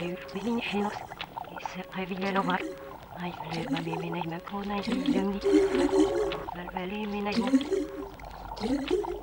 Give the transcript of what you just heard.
Beni henüz sevebilen var. Ay fleva mimine me